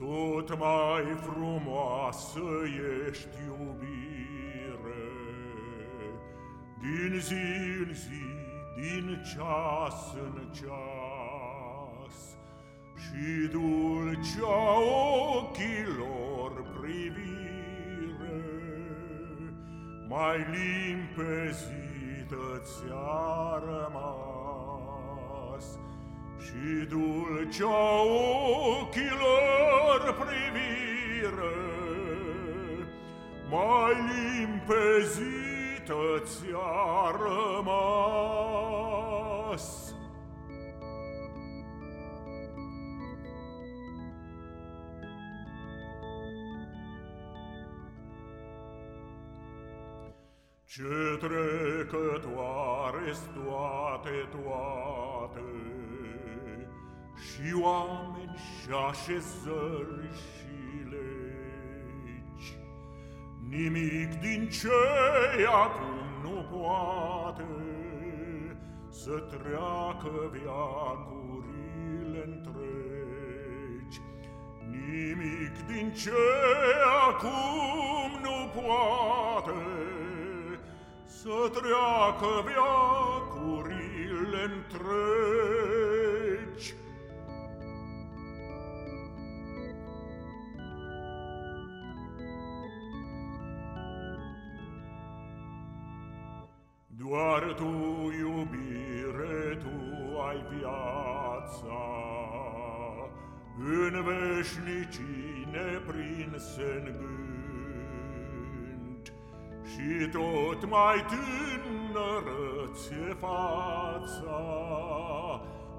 Tot mai frumoasă ești iubire, Din zi în zi, din ceas în ceas, Și dulcea ochilor privire, Mai limpezită ți-a rămas, Și dulcea ochilor limpezită ți-a rămas. Ce trecătoare toate, toate, Și oameni și așezări și Nimic din ce acum nu poate Să treacă viacurile întregi. Nimic din ce acum nu poate să treacă viacurile întregi. Doar tu, iubire, tu ai viața, În veșnicii neprinse în gând, Și tot mai tânără ți fața,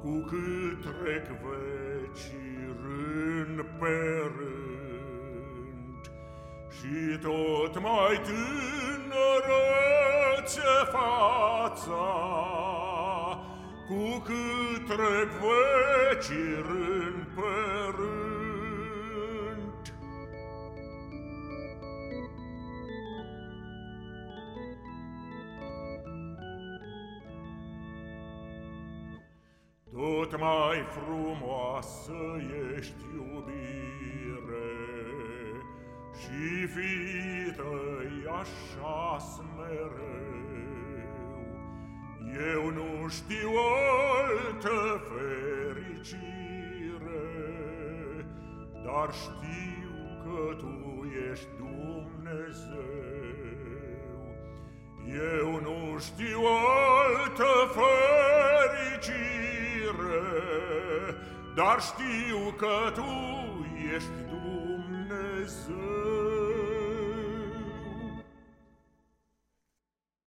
Cu cât trec vecii rând pe rând, Și tot mai tânără ți fața, Cu cât trec vecii rând pe rând. Tot mai frumoasă ești iubire Și fii tăi așa mereu Eu nu știu altă fericire Dar știu că tu ești Dumnezeu Eu nu știu altă fericire dar știu că tu ești Dumnezeu.